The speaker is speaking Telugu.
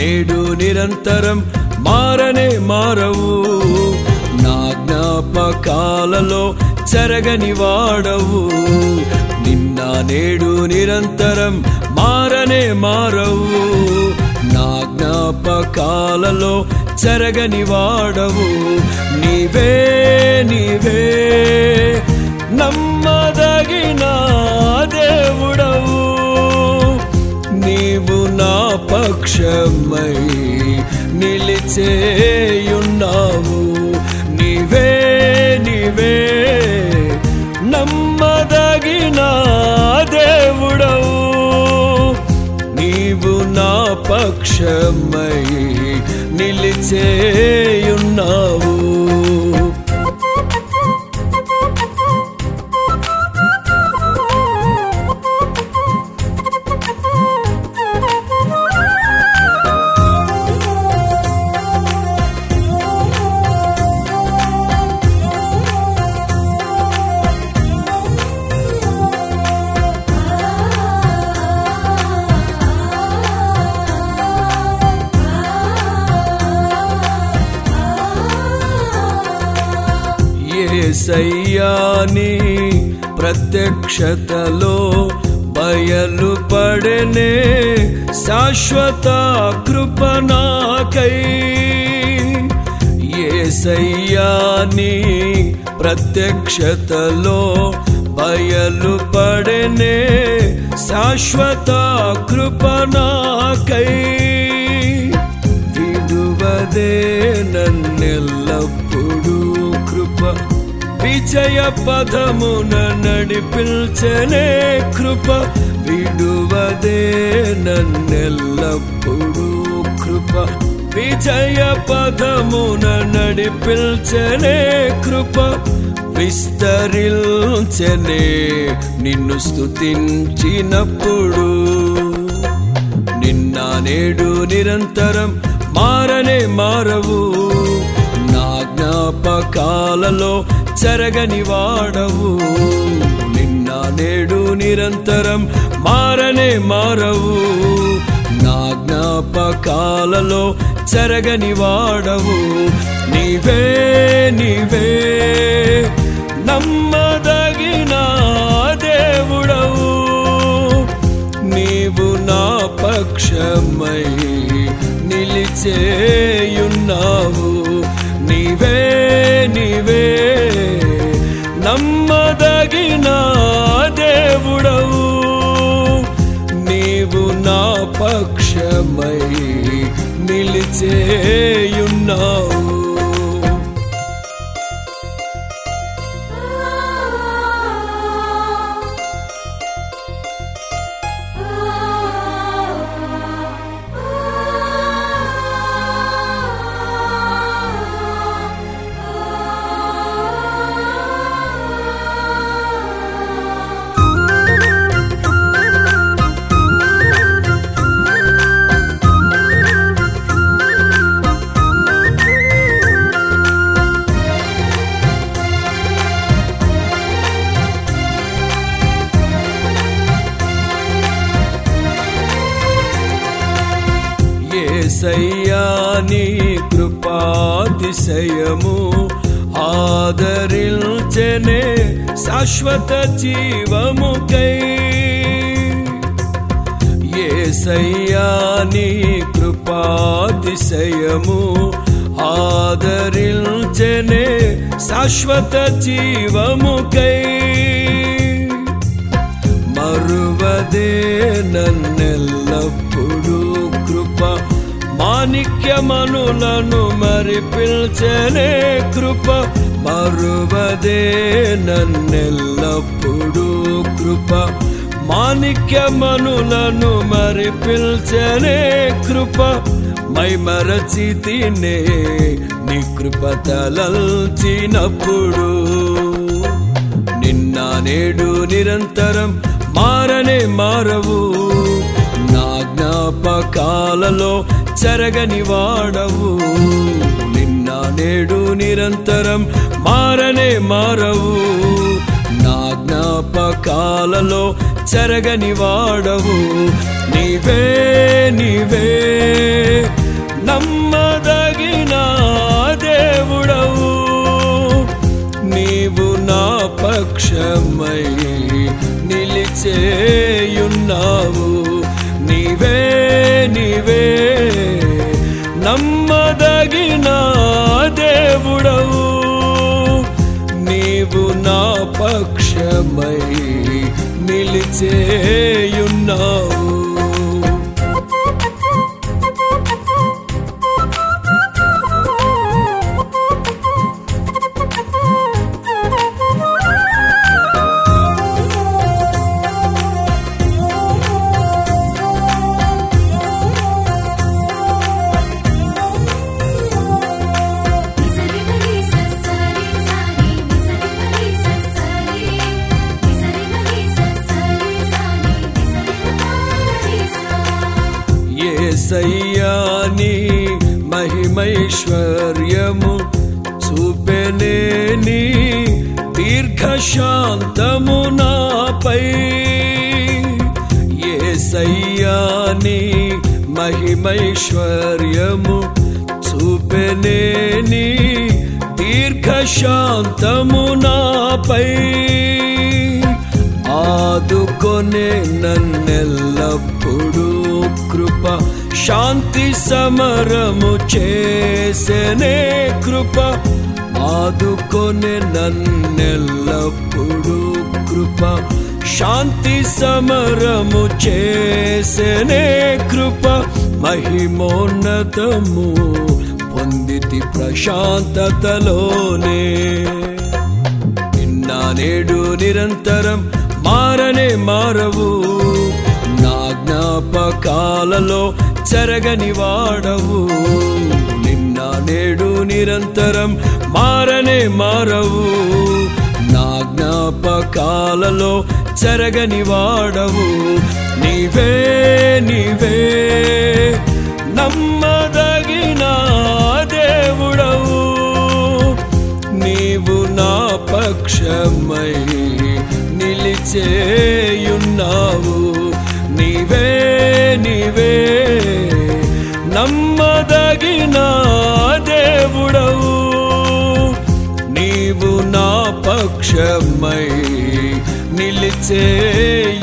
నేడు నిరంతరం మారనే మారవు. నా జ్ఞాపకాలలో చెరగని వాడవు. నిన్న నేడు నిరంతరం మారనే మారవు. నా జ్ఞాపకాలలో చెరగని వాడవు. నీవే నీవే నమ్మదగినా సాక్ష్యమై నిలిచేయున్నావు. నీవే నీవే నమ్మదగిన దేవుడవు. నీవు నా పక్షమై నిలిచేయున్నావు. ఏసయ్యాని ప్రత్యక్షతలో బయలుపడనే శాశ్వత కృపనాకై ఏసయ్యాని ప్రత్యక్షతలో బయలుపడనే శాశ్వత కృపణాకై విడువదే విజయ పదమున నడిపించనే కృప విడువదే నన్నెల్లప్పుడూ కృప. విజయ పదమున నడిపించనే కృప విస్తరిల్చనే నిన్ను స్తుతించినప్పుడు. నిన్న నేడు నిరంతరం మారనే మారవు. నా జ్ఞాపకాలలో చెరగని వాడవు నిన్న నేడు నిరంతరం మారనే మారవు. నా జ్ఞాపకాలలో చెరగని వాడవు నీవే నీవే నమ్మదగిన దేవుడవు. నీవు నా పక్షమై నిలిచేయున్నావు. నా దేవుడవు. నీవు నా పక్షమై నిలిచేయున్నావు. నీ కృపాతిశయము ఆదరించనే శాశ్వత జీవముకై. ఏసయ్యాని కృపాతిశయము ఆదరించనే శాశ్వత జీవముకై. మరువదే నన్నెల్లప్పుడు మాణిక్యమనులను మరి పిల్చనే కృప మరువదే నన్నెల్లప్పుడూ కృప. మాణిక్యమనులను మరి పిల్చనే కృప మై మరచి తినే నీ కృప తలల్చినప్పుడు. నిన్న నేడు నిరంతరం మారనే మారవు. నా జ్ఞాపకాలలో చెరగని వాడవు నిన్న నేడు నిరంతరం మారనే మారవు. నా జ్ఞాపకాలలో చెరగని వాడవు నీవే నీవే నమ్మదగిన దేవుడవు. నీవు నా పక్షమై నిలిచేయున్నావు. నీవే నీవే నమ్మదగిన దేవుడవు. నీవు నా పక్షమై నిలిచే ఏసయ్యాని మహిమైశ్వర్యము చూపెనేని దీర్ఘశాంతము నాపై. ఏసయ్యాని మహిమైశ్వర్యము చూపెనేని దీర్ఘశాంతము నాపై. ఆదుకొనే నన్నెల్లప్పుడు కృప శాంతి సమరము చేసనే కృప. ఆదుకొనే నన్నెల్లప్పుడు కృప. శాంతి సమరము చేసనే కృప. మహిమోన్నతము పొందితి ప్రశాంతతలోనే. నిన్న నేడు నిరంతరం మారనే మారవు. జ్ఞాపకాలలో చెరగని వాడవు. నిన్న నేడు నిరంతరం మారనే మారవు. నా జ్ఞాపకాలలో చెరగని వాడవు. నీవే నీవే నమ్మదగిన దేవుడవు. నీవు నా పక్షమై నిలిచేయున్నావు. నీవే నీవే నమ్మదగిన దేవుడవు నీవు నా పక్షమై నిలిచేయున్నావు